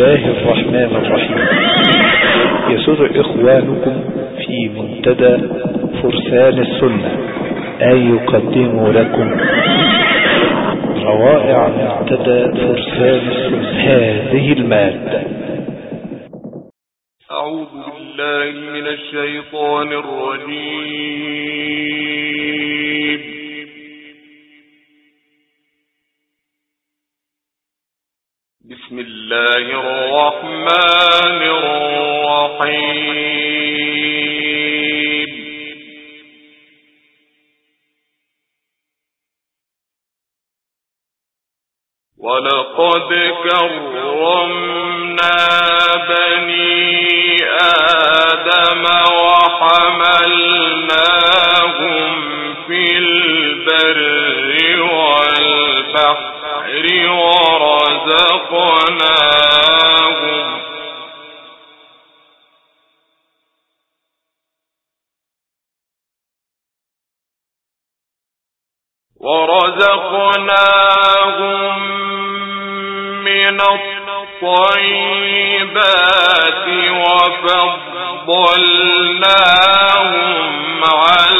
الله الرحمن الرحيم. يسر إخوانكم في منتدى فرسان السنة أن يقدموا لكم روائع منتدى فرسان السنة. هذه المادة. أعوذ بالله من الشيطان الرجيم. الله الرحمن الرحيم. ولقد كرمنا بني آدم وحملناهم في البر ورزقناهم من الطيبات وفضلناهم على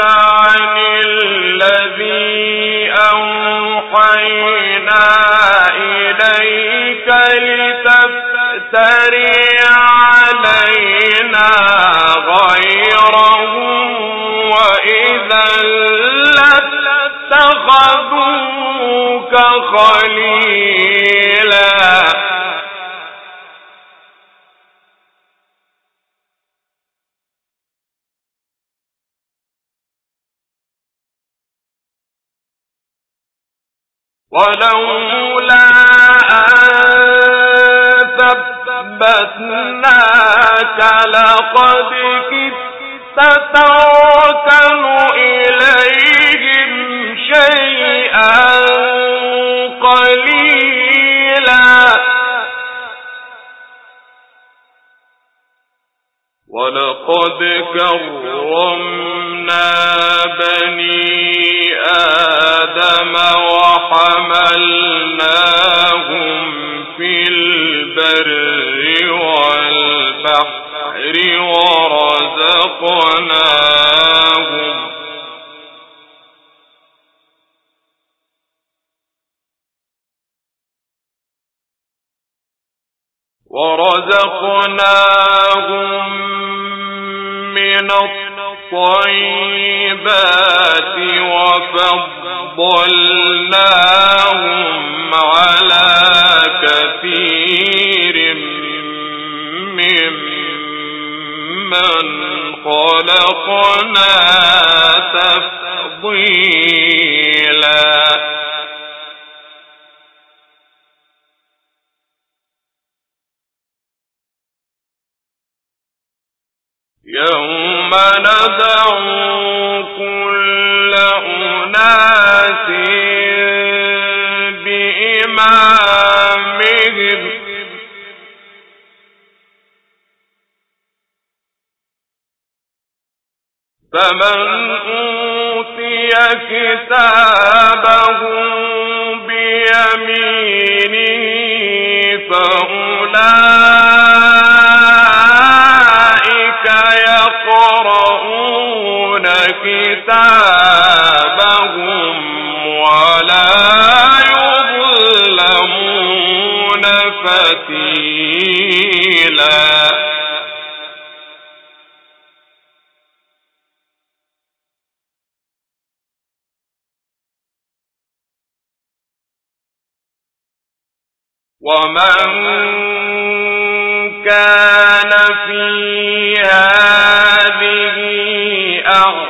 عن الذي أوحينا إليك لتفتري علينا غيره وإذا لاتخذوك خليلا. ولولا أن ثبتناك لقد كدت تركن إليهم شيئا قليلا. ولقد كرمنا بني آدم البر والبحر ورزقناهم. ورزقناهم من الطيبات وفضلناهم على كثير ممن خلقنا تفضيلا. يوم فمن أوتي كتابه بيمينه فأولئك يقرؤون كتابهم ولا يظلمون فتيلا. ومن كان في هذه أعمى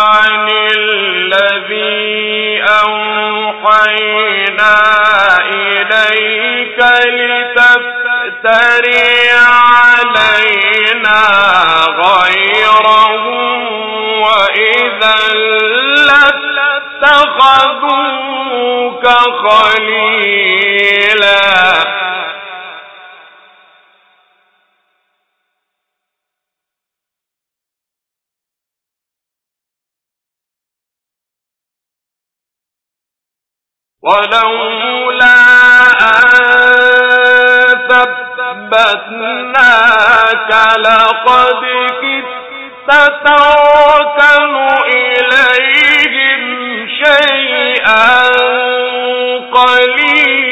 أوحينا إليك لتفتري علينا غيره وإذا لاتخذوك خليلا. ولولا أن ثبتناك لقد كدت تركن إليهم شيئا قليلا.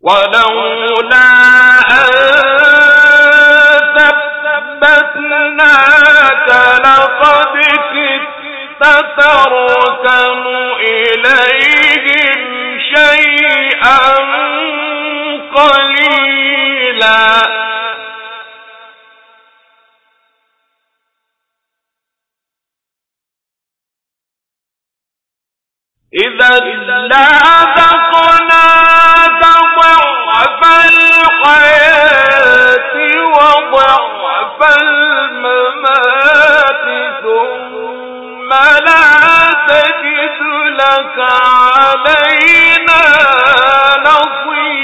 ولولا ثبتناك لقد كدت تركن إليهم شيئا قليلا إذا لا تجد لك علينا نصيرا.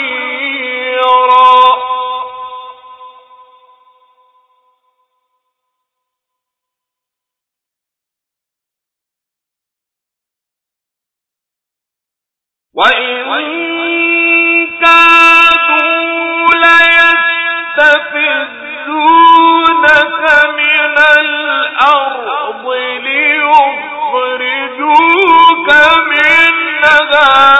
وإن ليخرجوك منها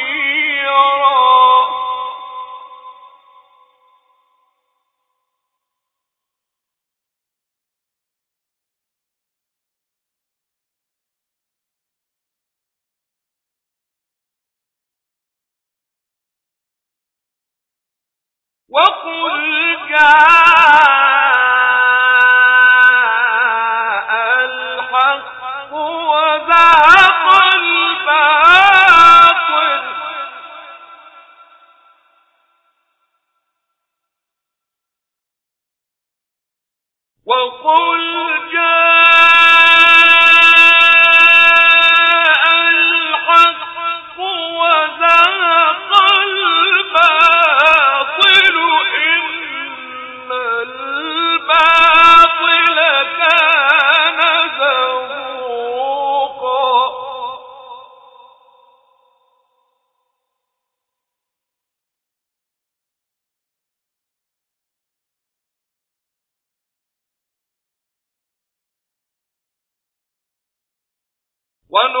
وقل جاء cuando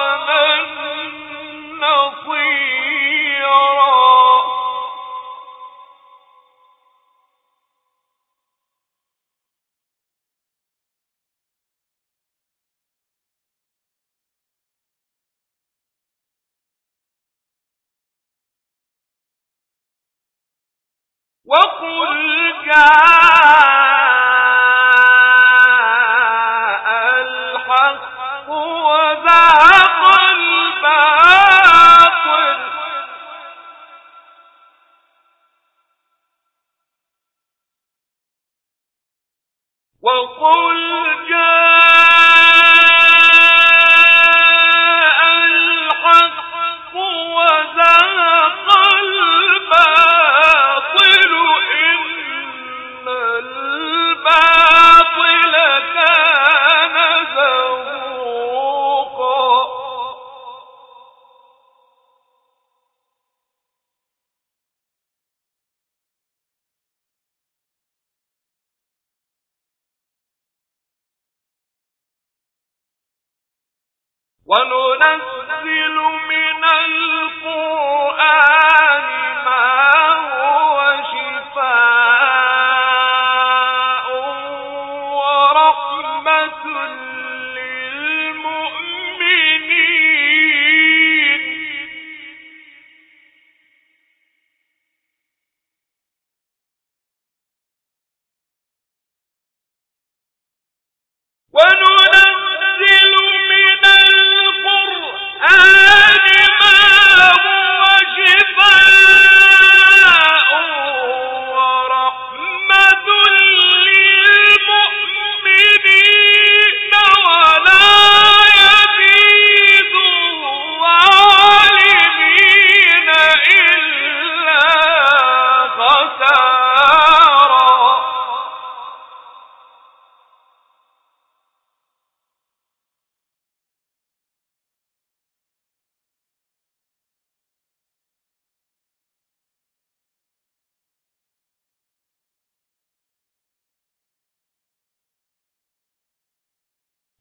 وقل جاء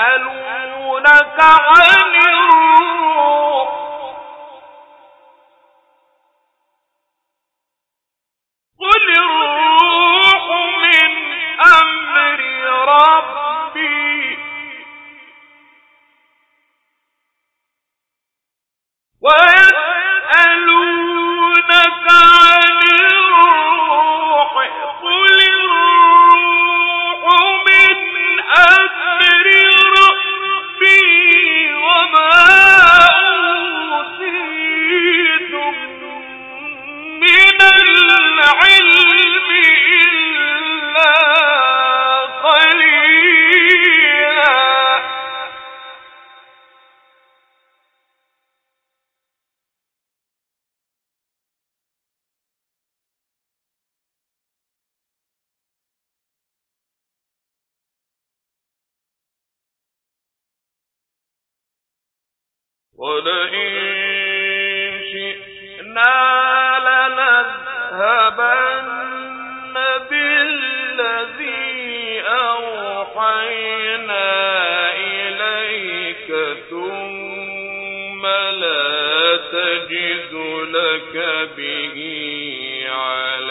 ويسألونك عن نجد لك به علينا.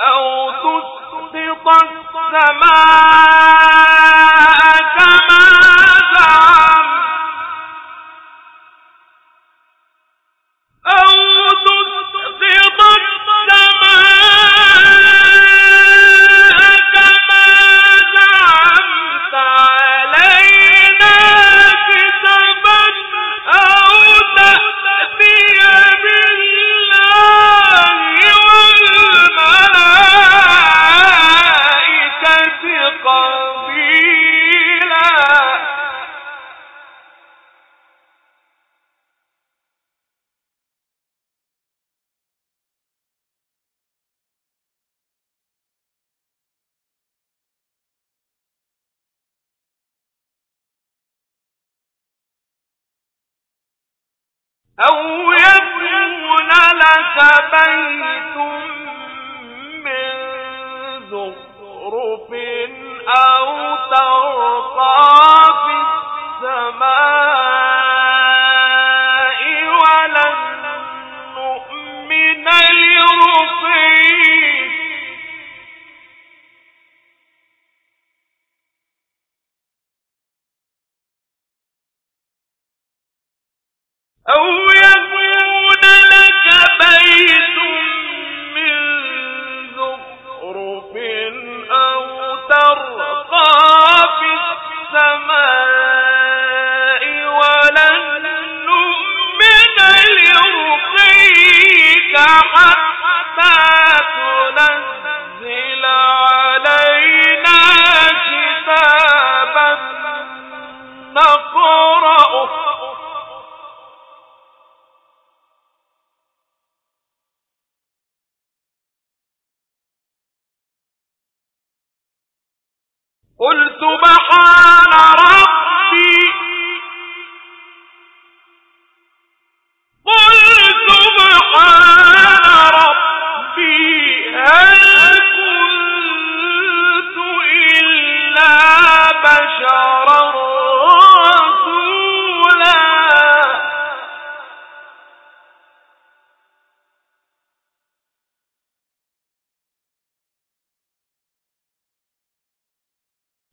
أو تسقط السماء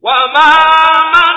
وما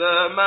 أولم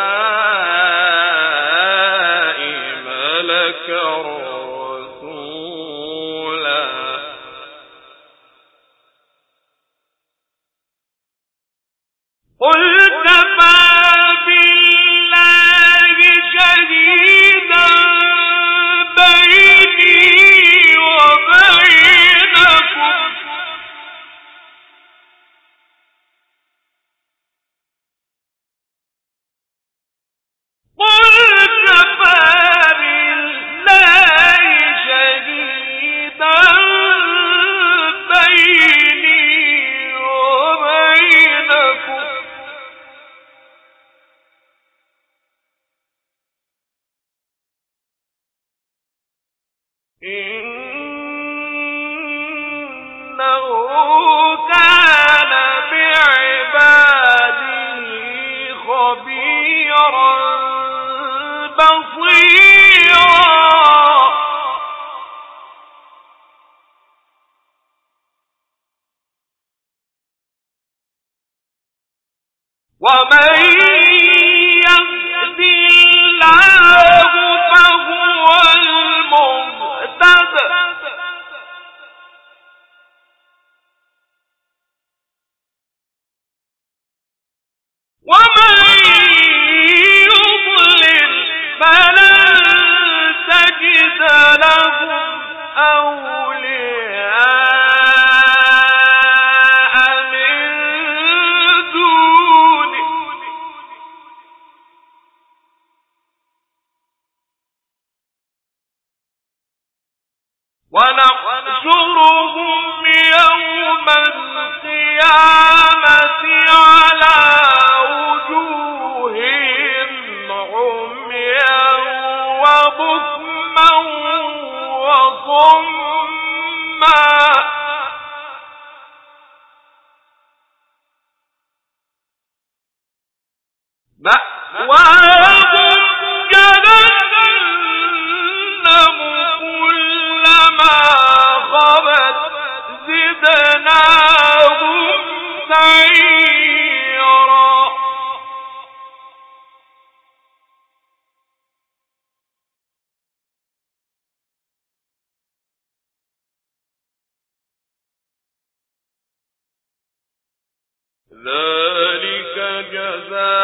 يروا أن الله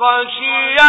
خشية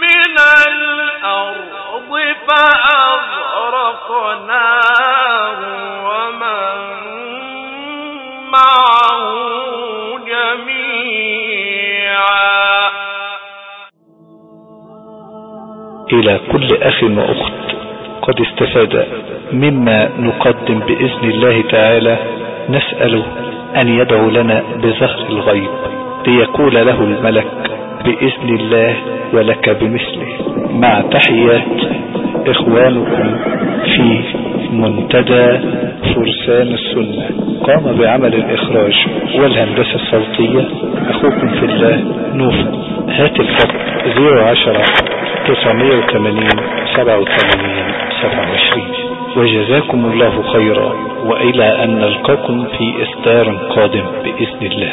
من الأرض فأغرقناه ومن معه جميعا. إلى كل أخ وأخت قد استفاد مما نقدم بإذن الله تعالى نسأل أن يدعو لنا بزهر الغيب. ليقول له الملك بإذن الله ولك بمثله. مع تحيات إخوانكم في منتدى فرسان السنة. قام بعمل الإخراج والهندسة الصوتية. أخوكم في الله نوفل هات الخط 010 980 87 27 وجزاكم الله خيرا. وإلى أن نلقاكم في إصدار قادم بإذن الله.